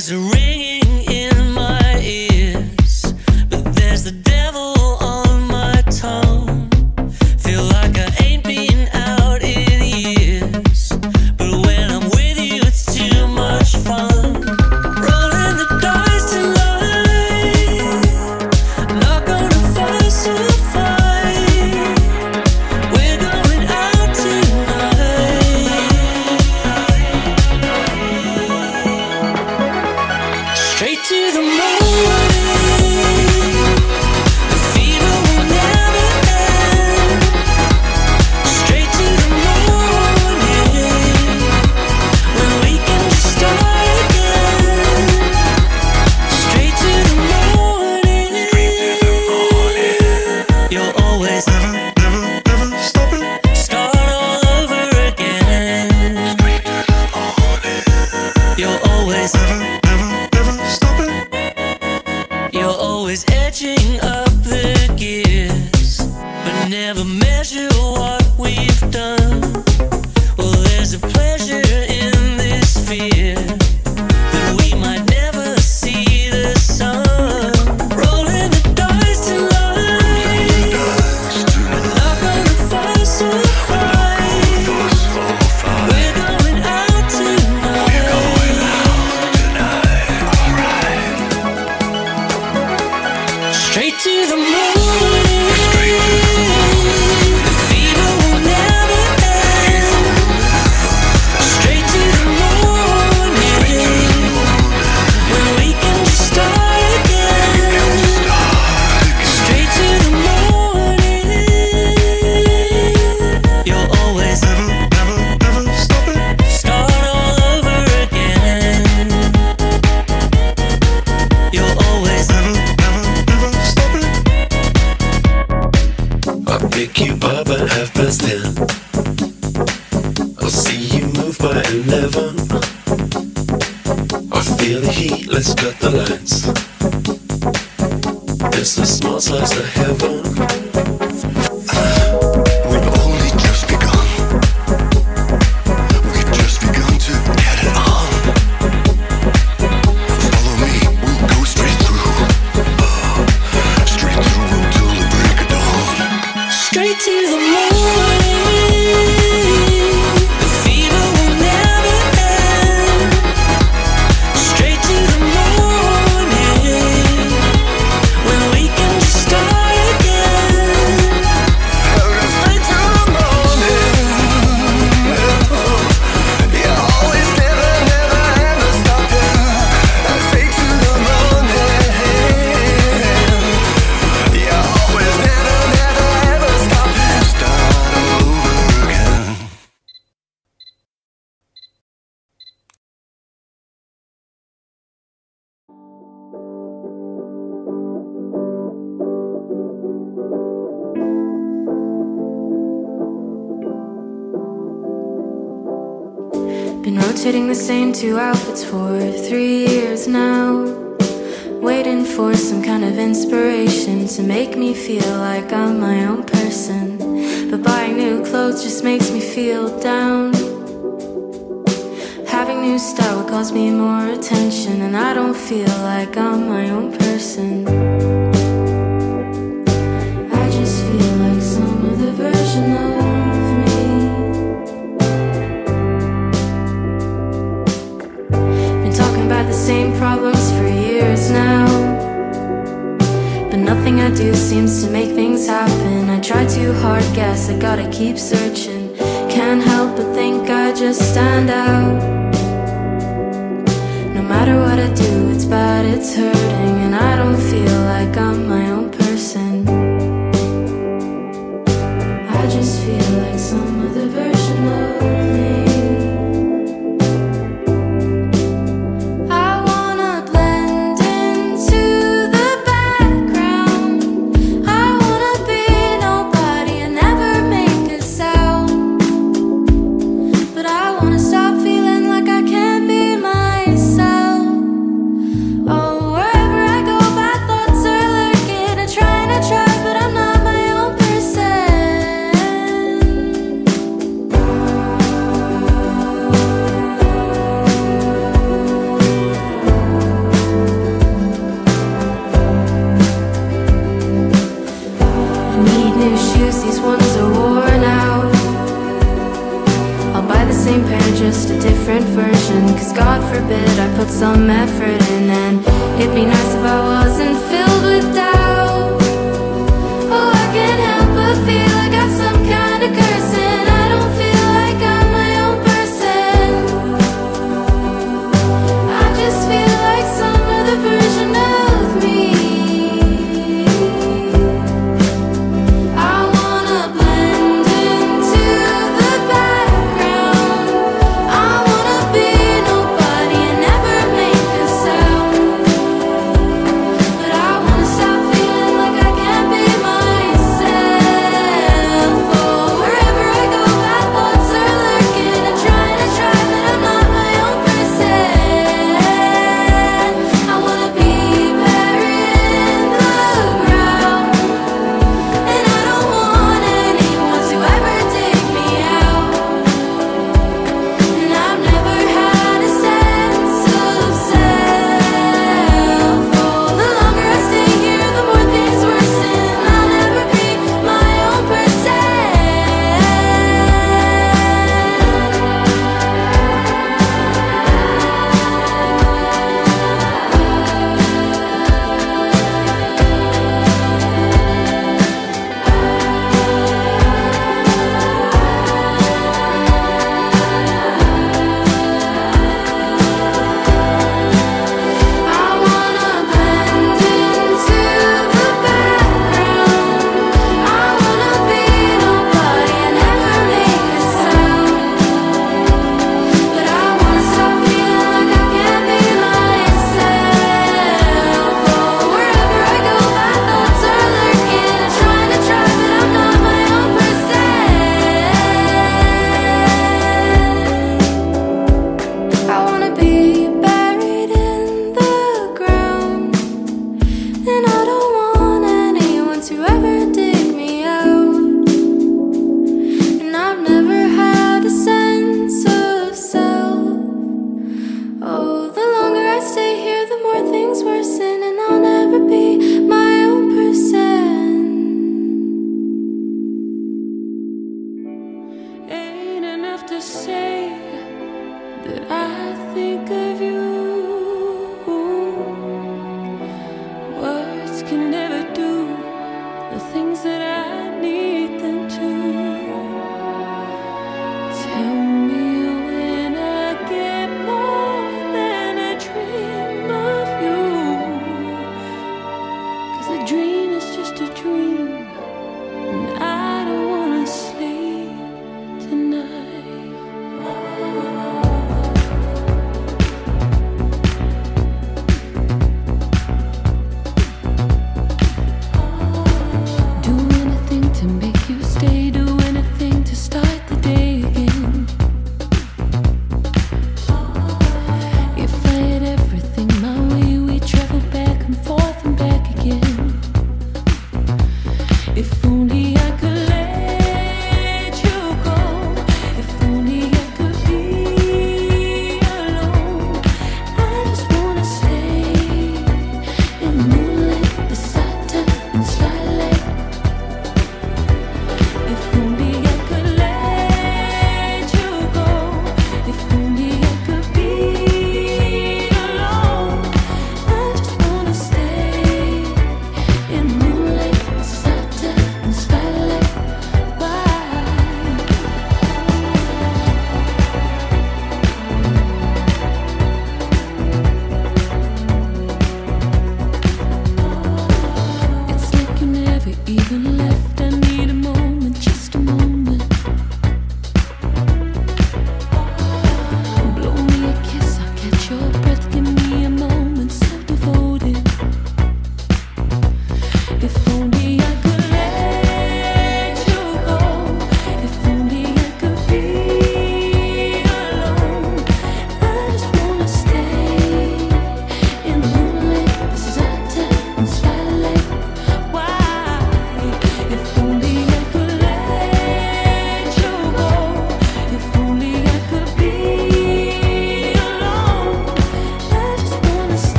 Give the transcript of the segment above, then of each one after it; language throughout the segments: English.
there's a ringing to the morning.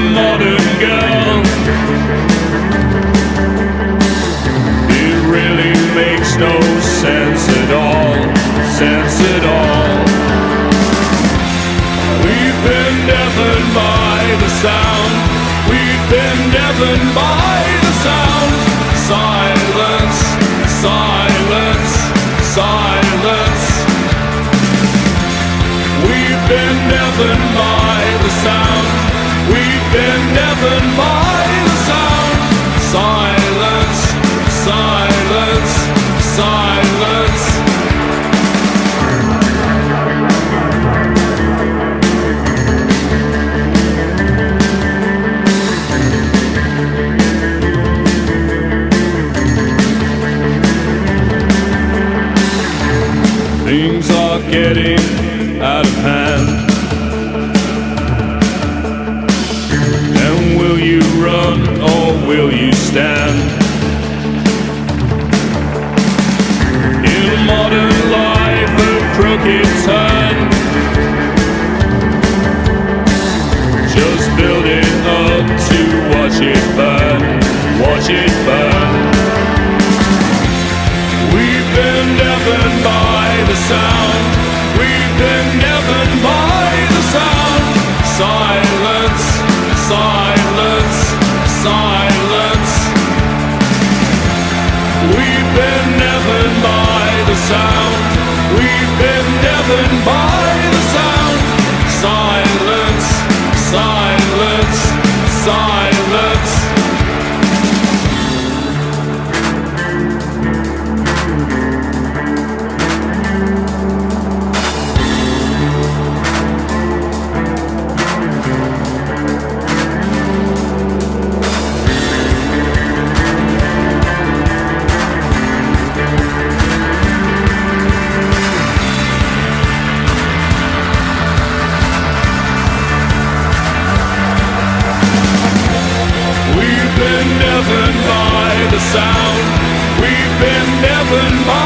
modern girl. It really makes no sense at all, sense at all. We've been deafened by the sound, we've been deafened by the sound. Silence, silence, silence. We've been deafened by the sound. It burn, watch it burn. We've been deafened by the sound. We've been deafened by the sound. Silence, silence, silence. We've been deafened by the sound. We've been deafened by the sound. Silence, silence, silence. Sound. We've been deafened by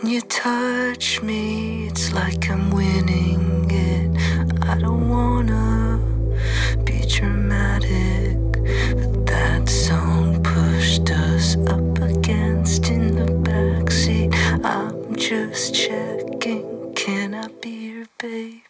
When you touch me, it's like I'm winning it. I don't wanna be dramatic, but that song pushed us up against in the backseat. I'm just checking, can I be your baby?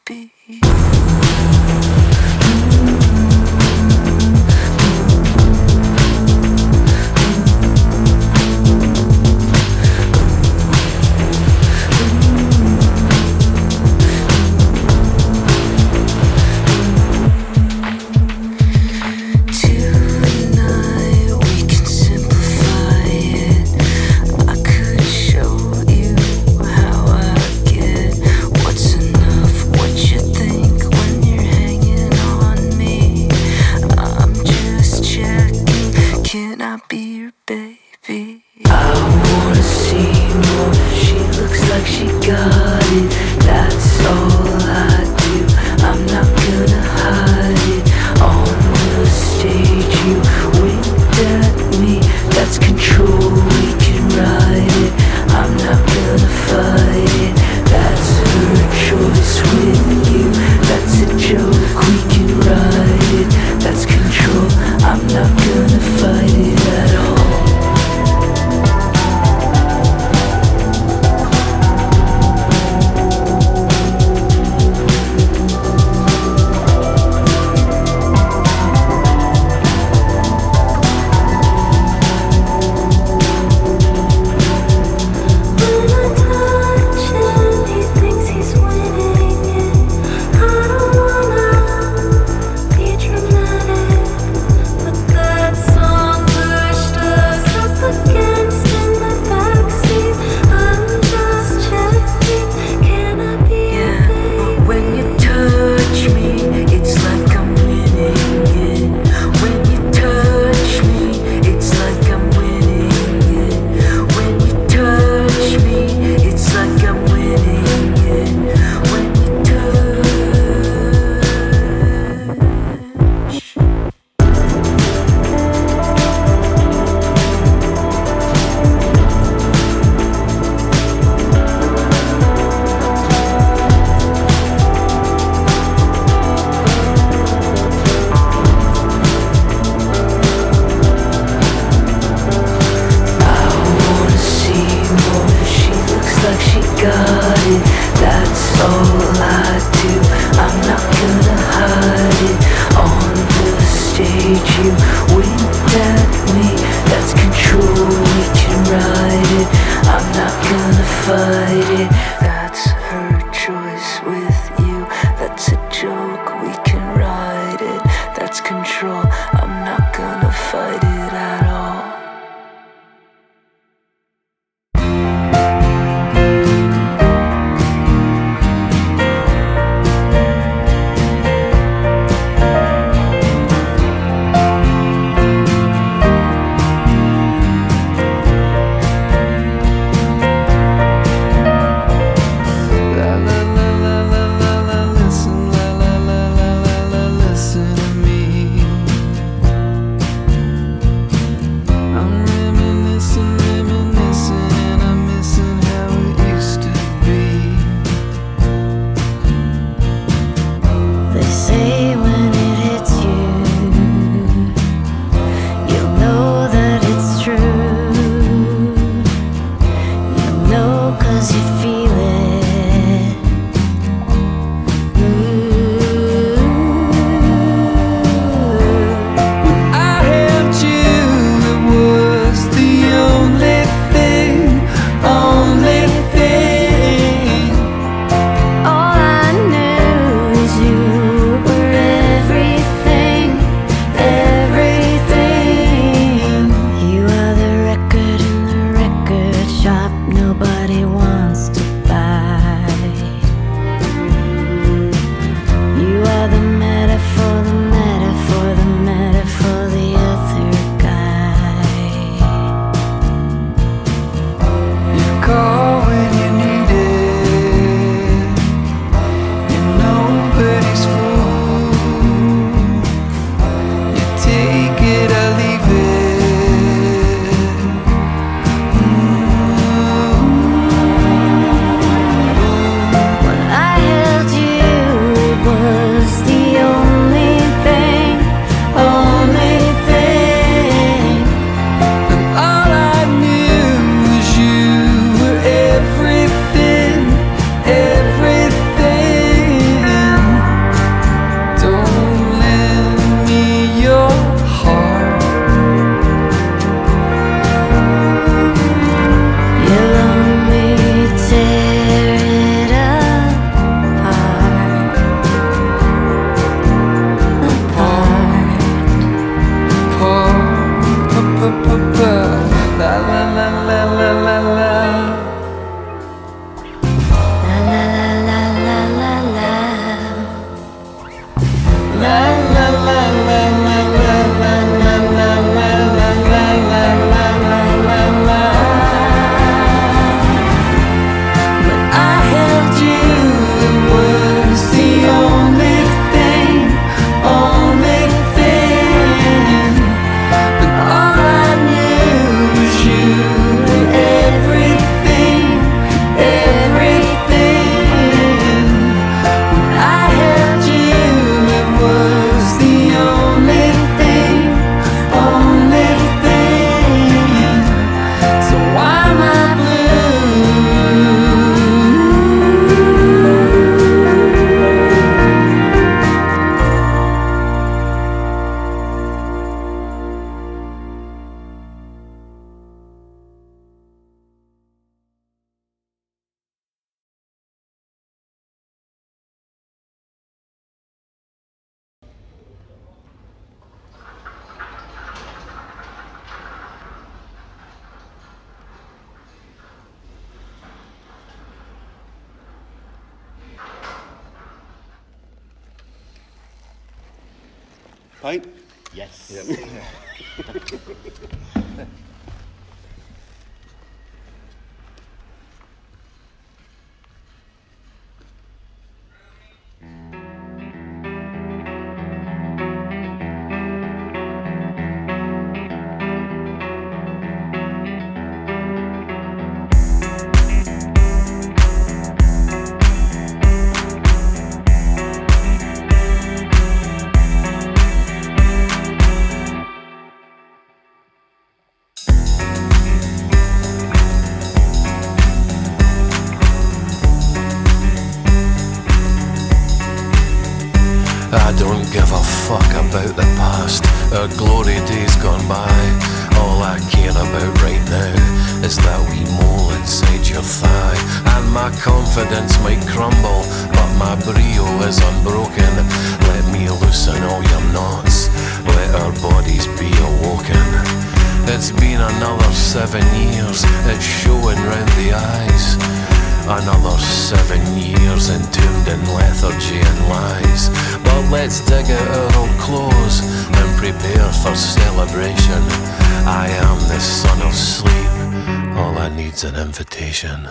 about the past, our glory days gone by. All I care about right now is that wee mole inside your thigh. And my confidence might crumble, but my brio is unbroken. Let me loosen all your knots, let our bodies be awoken. It's been another seven years, it's showing round the eyes. Another seven years entombed in lethargy and lies. But let's dig out our old clothes and prepare for celebration. I am the son of sleep, all I need's an invitation.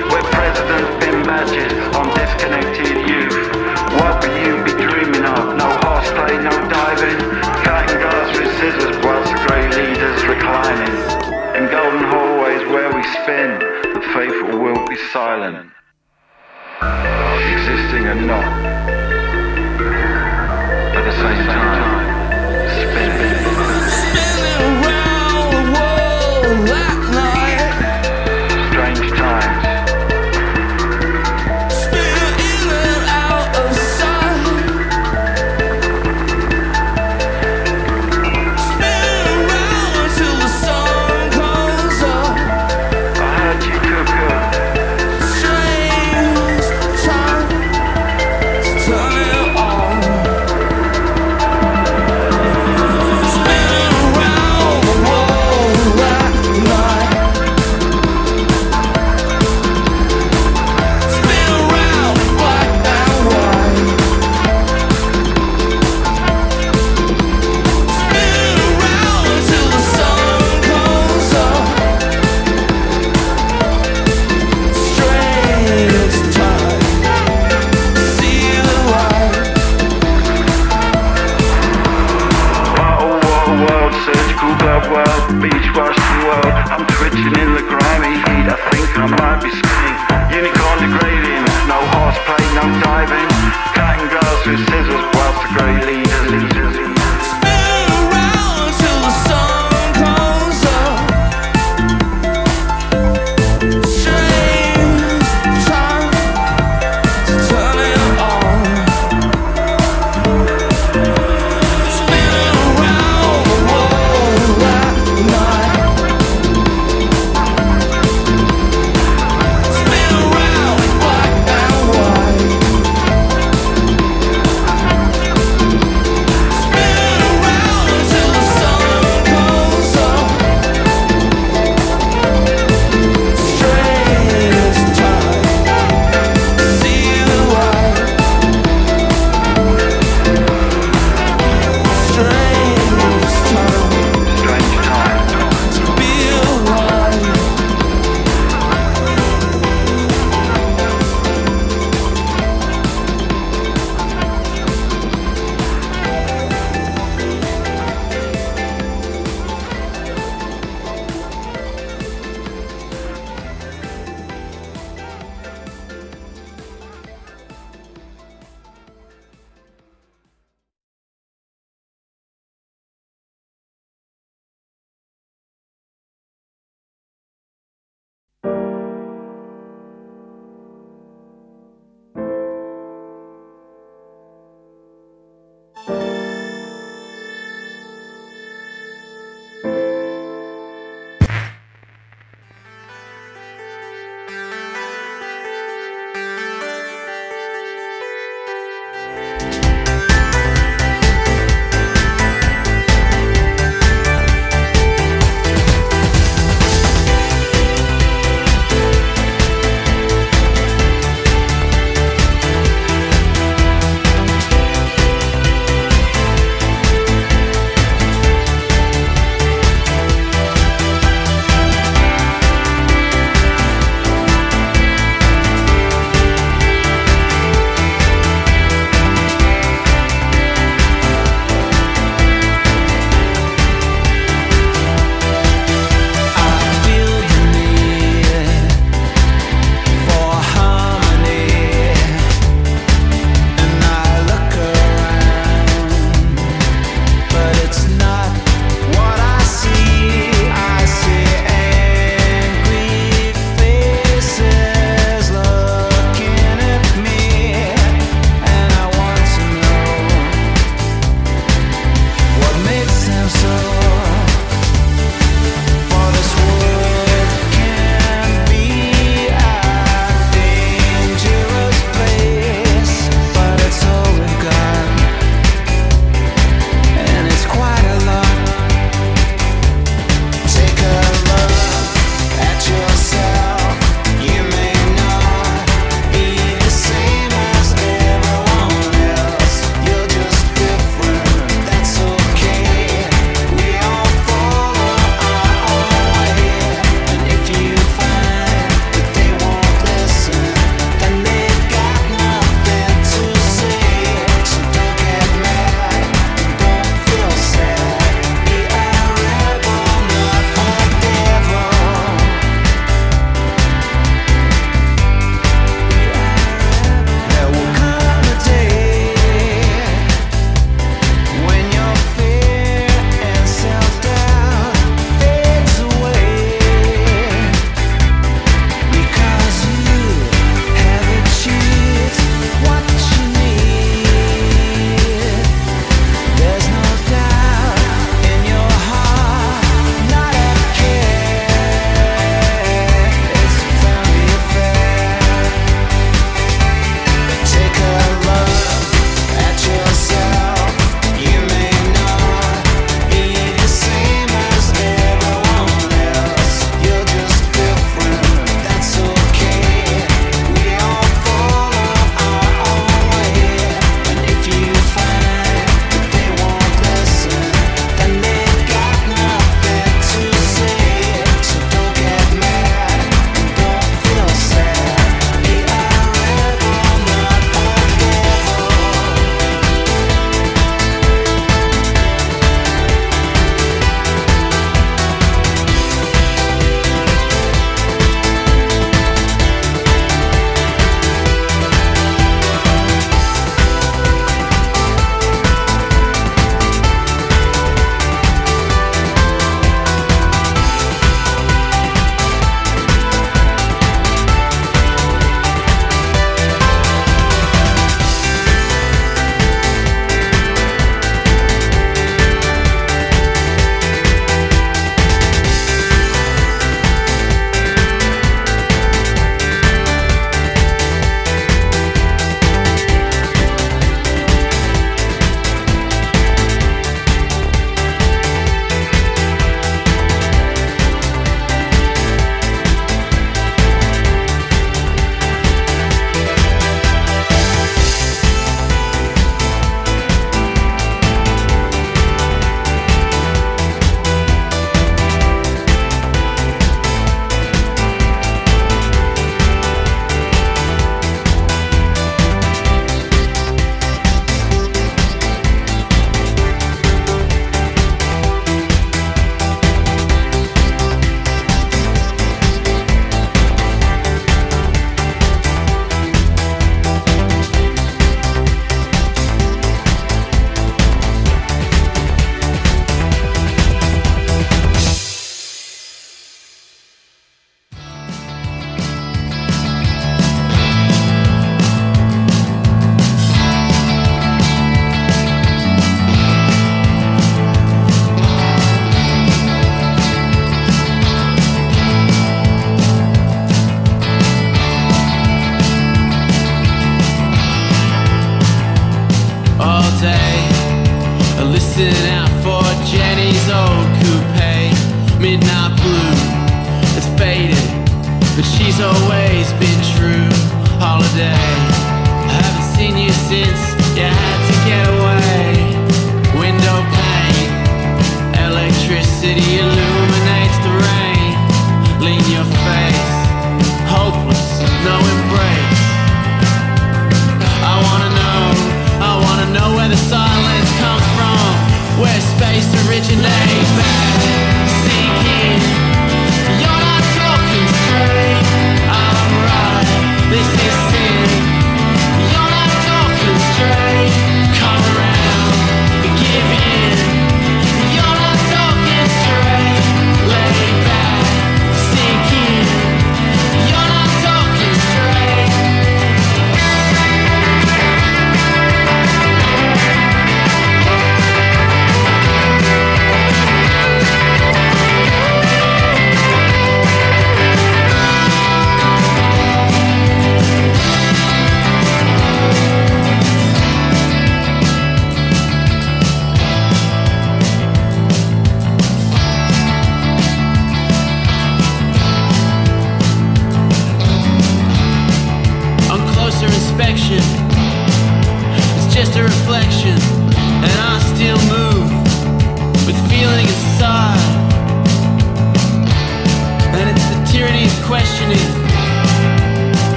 president's badges on disconnected youth. What will you be dreaming of? No horseplay, no diving. Cutting glass with scissors whilst the great leaders reclining. In golden hallways where we spin, the faithful will be silent. Existing and not. At the same time, spinning. Spinning around the world.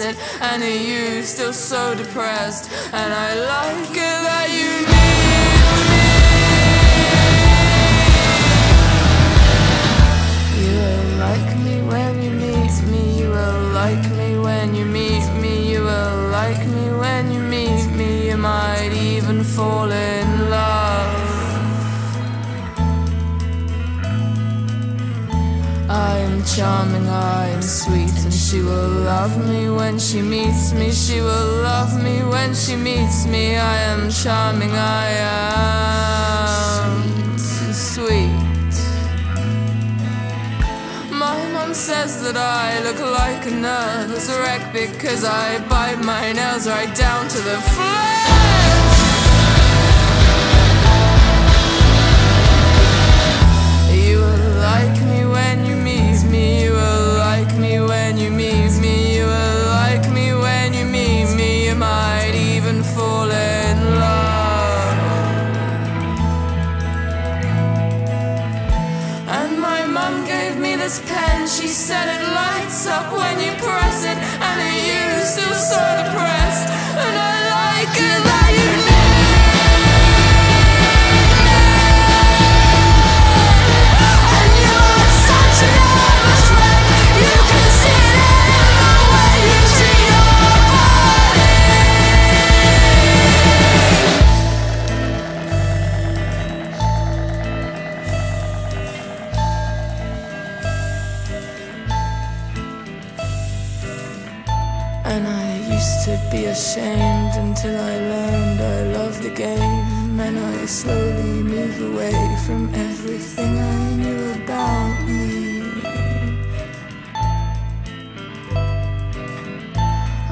It. And are you still so depressed? And I like it that you need me. You will like me when you meet me. You will like me when you meet me. You will like me when you meet me. You might even fall in love. I am charming, I am sweet, she will love me when she meets me. She will love me when she meets me. I am charming, I am sweet. My mom says that I look like a nervous wreck because I bite my nails right down to the flesh. This pen. She said it lights up when you press it. And you still so depressed? And until I learned I love the game. And I slowly move away from everything I knew about me.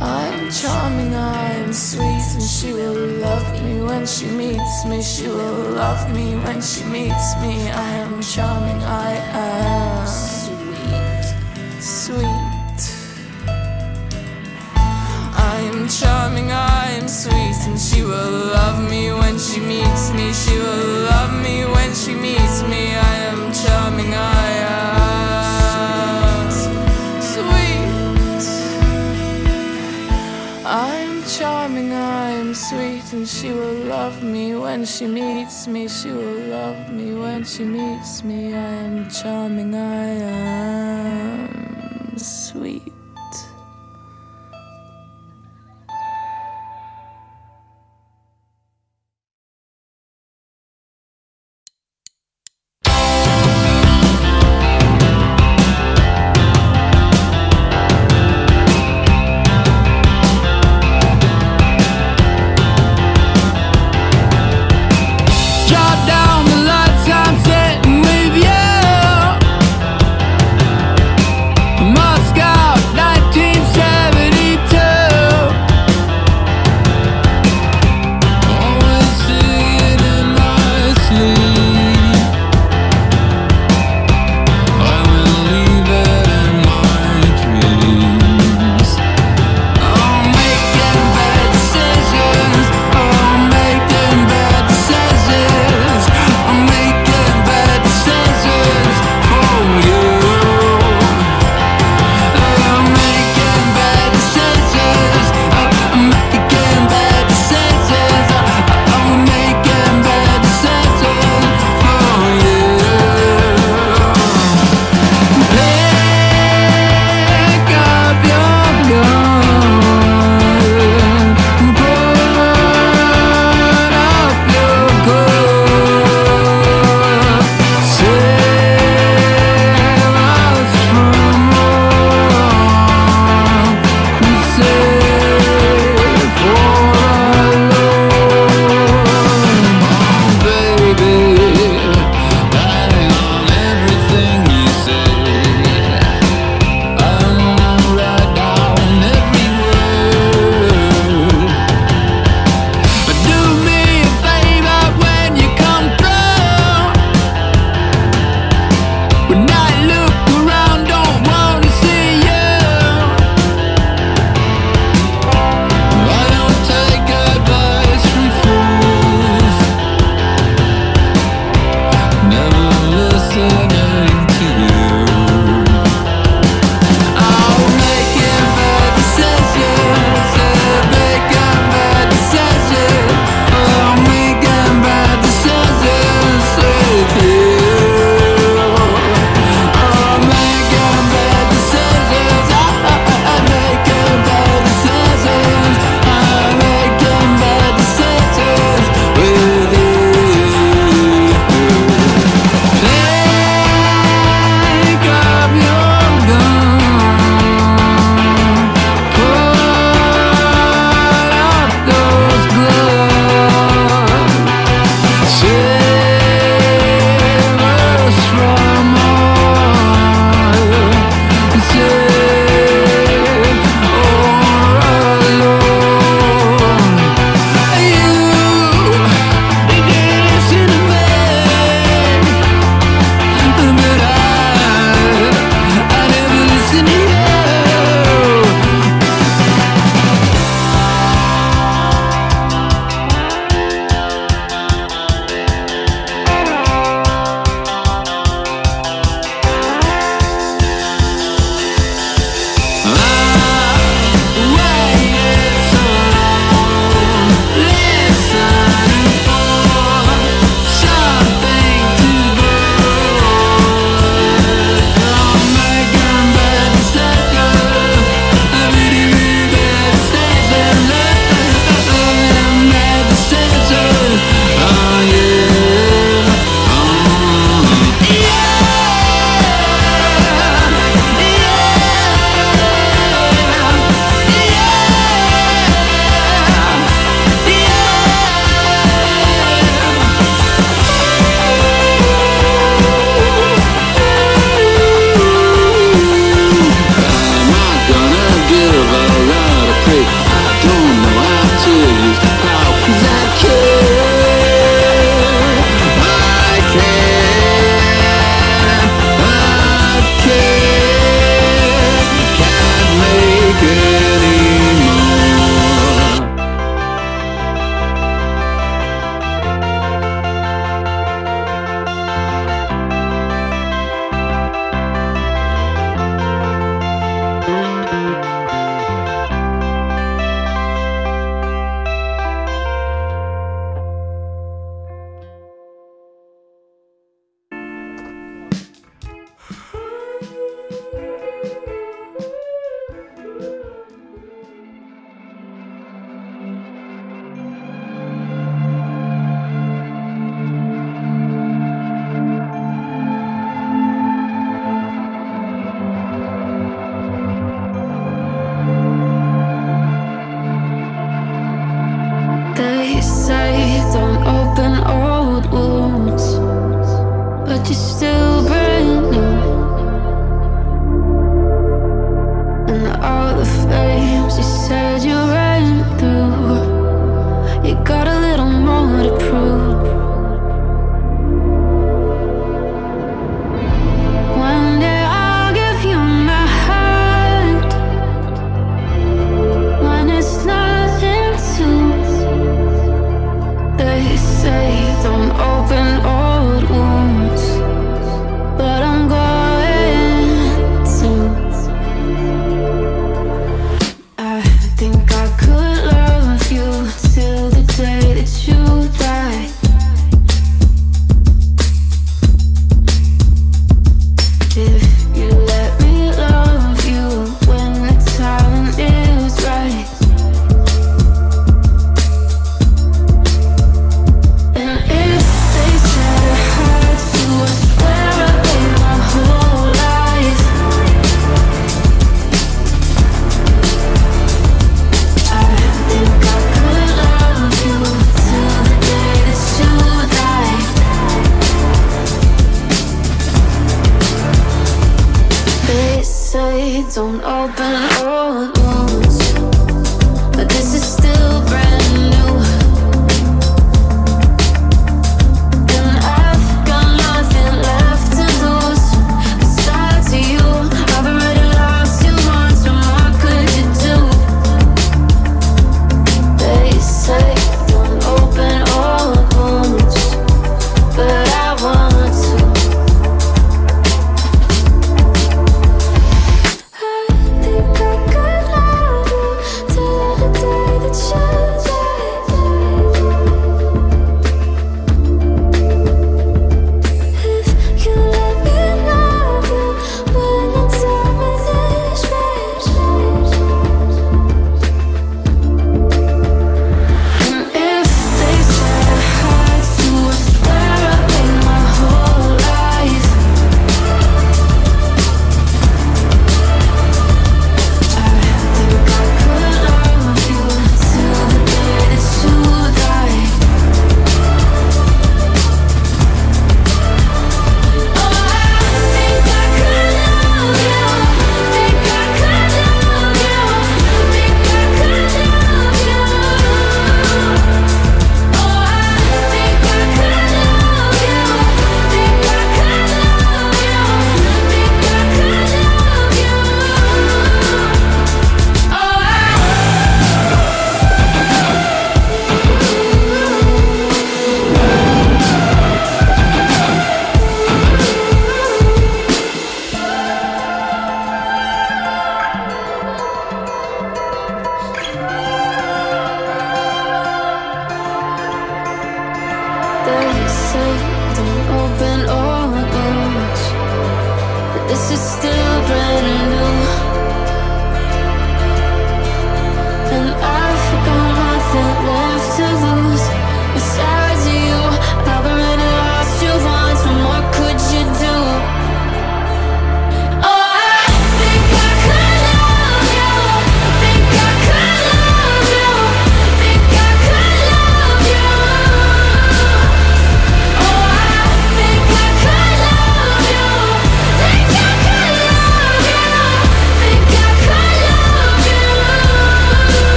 I'm charming, I'm sweet, and she will love me when she meets me. She will love me when she meets me. I am charming, I am sweet, sweet. I am sweet, and she will love me when she meets me. She will love me when she meets me. I am charming, I am sweet. I'm charming, I'm sweet, and she will love me when she meets me. She will love me when she meets me. I am charming, I am sweet.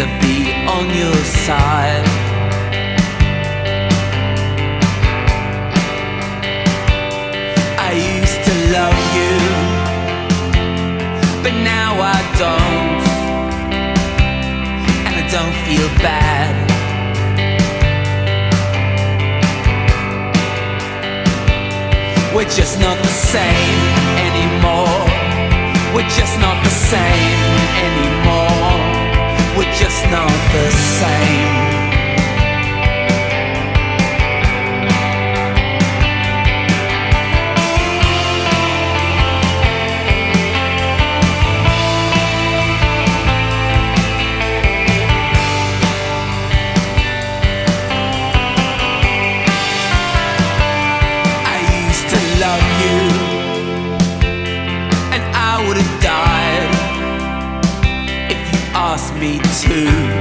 to be on your side. I used to love you, but now I don't, and I don't feel bad. We're just not the same anymore. We're just not the same anymore we're just not the same. me too.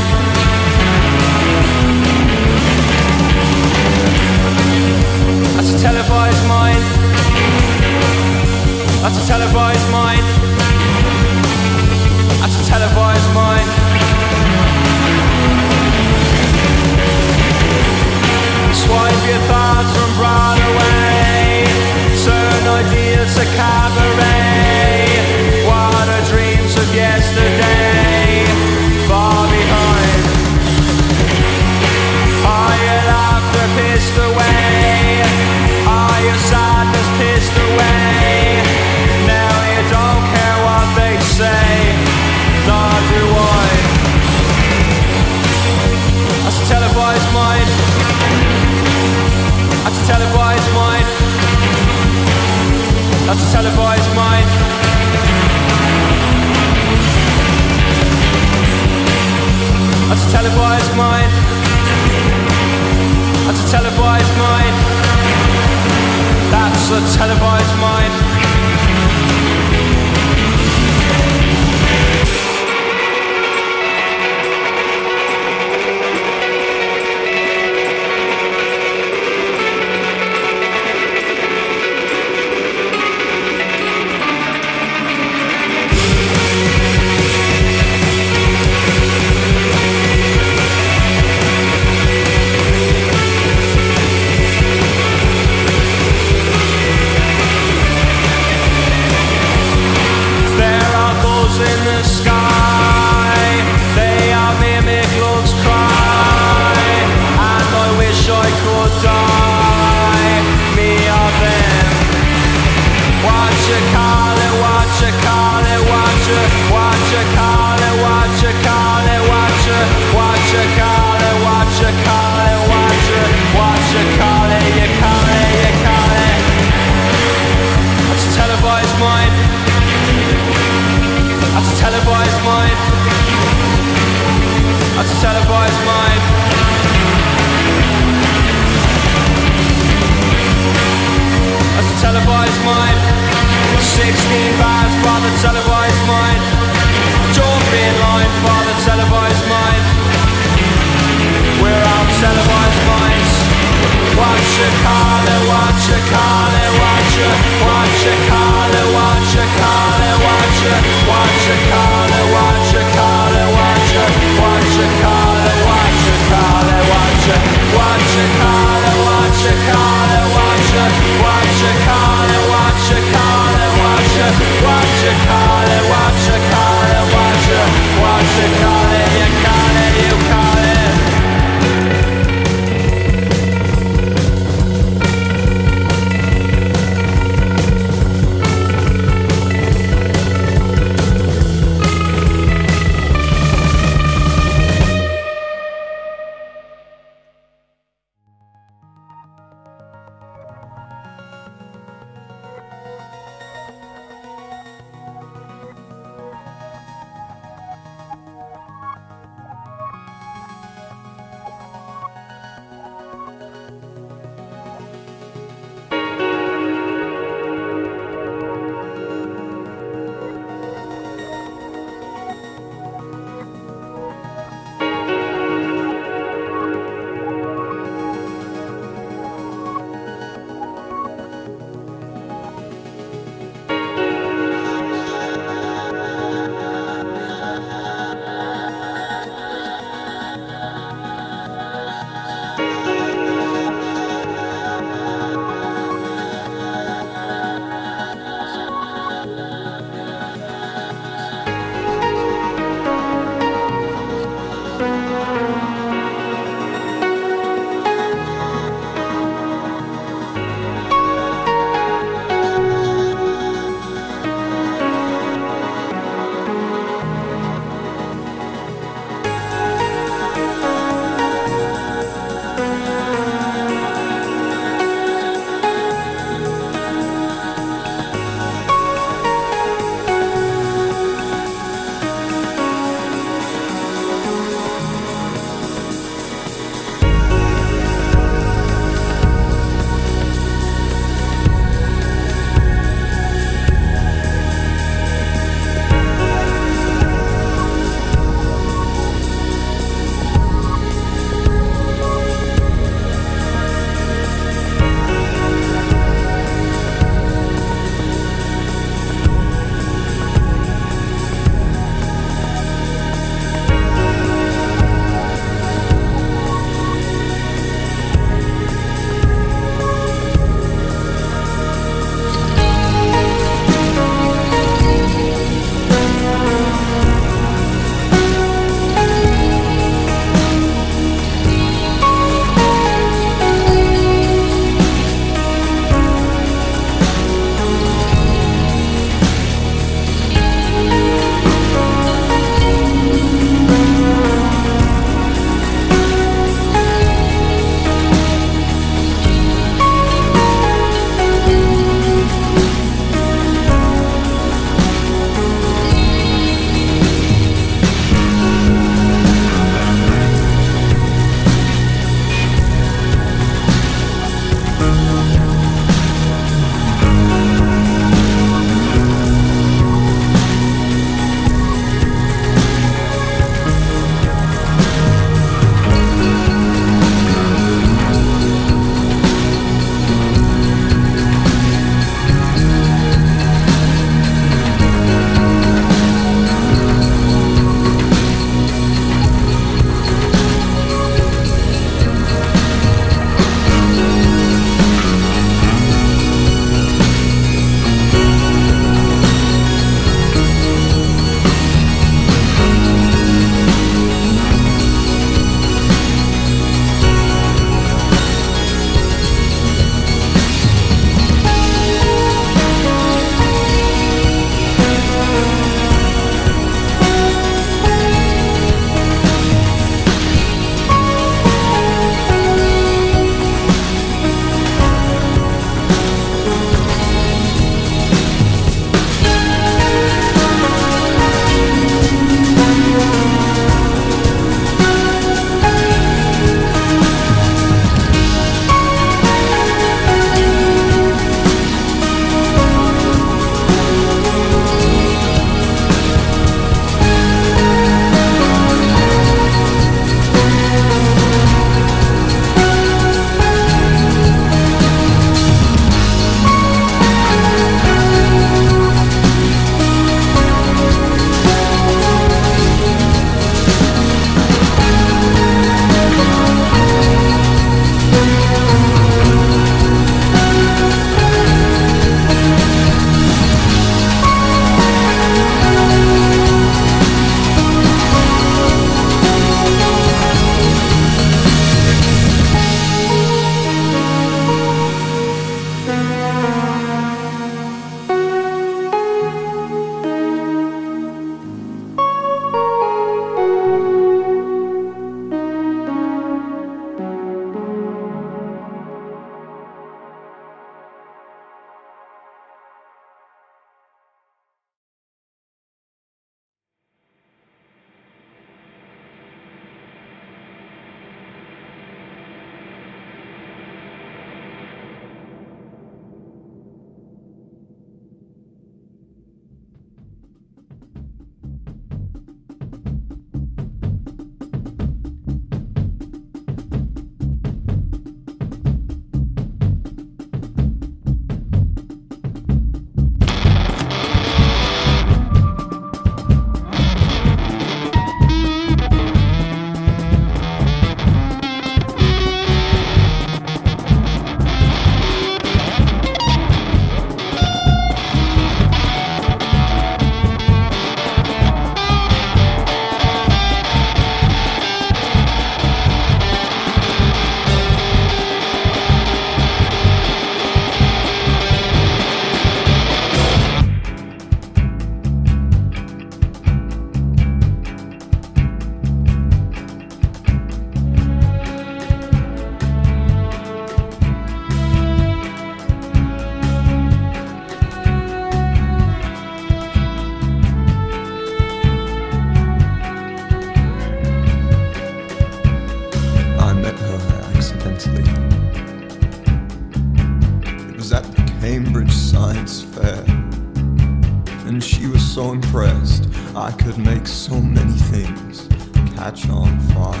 Catch on fire.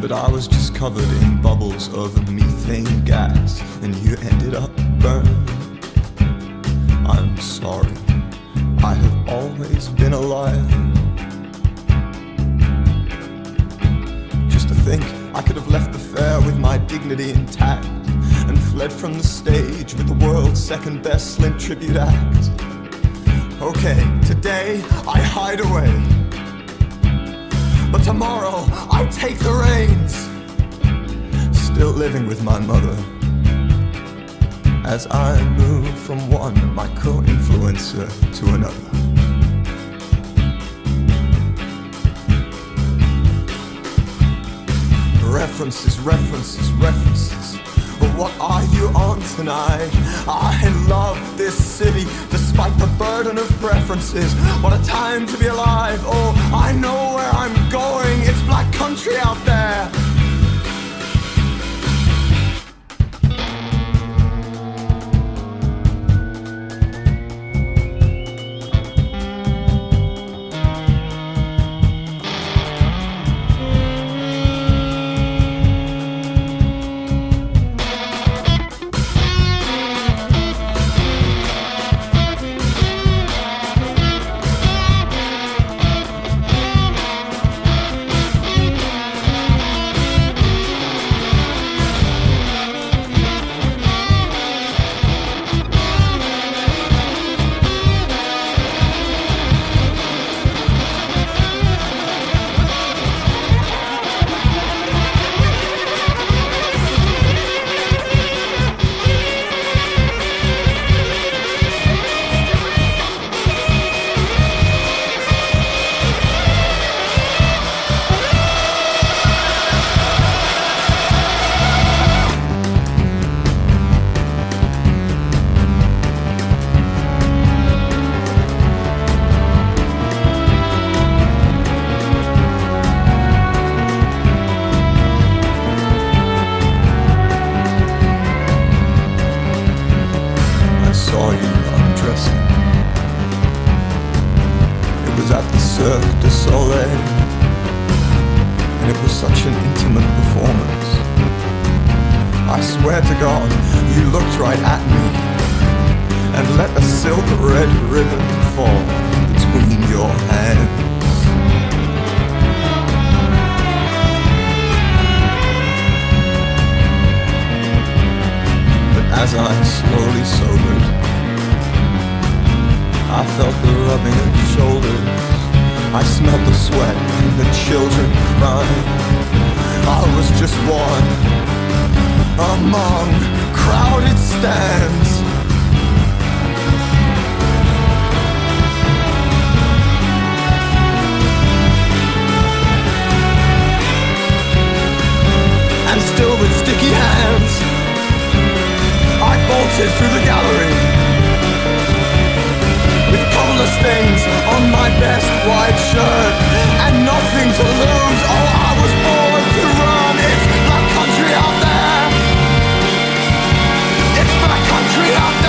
But I was just covered in bubbles of methane gas, and you ended up burned. From the stage with the world's second best Slint tribute act. Okay, today I hide away. But tomorrow I take the reins. Still living with my mother. As I move from one micro influencer to another. References, references, references. What are you on tonight? I love this city despite the burden of preferences. What a time to be alive. Oh, I know where I'm going. It's black country out there. As I slowly sobered, I felt the rubbing of shoulders. I smelled the sweat and the children crying. I was just one among crowded stands. And still with sticky hands, I bolted through the gallery with cola stains on my best white shirt and nothing to lose. Oh, I was born to run. It's black country out there. It's black country out there.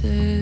Promises.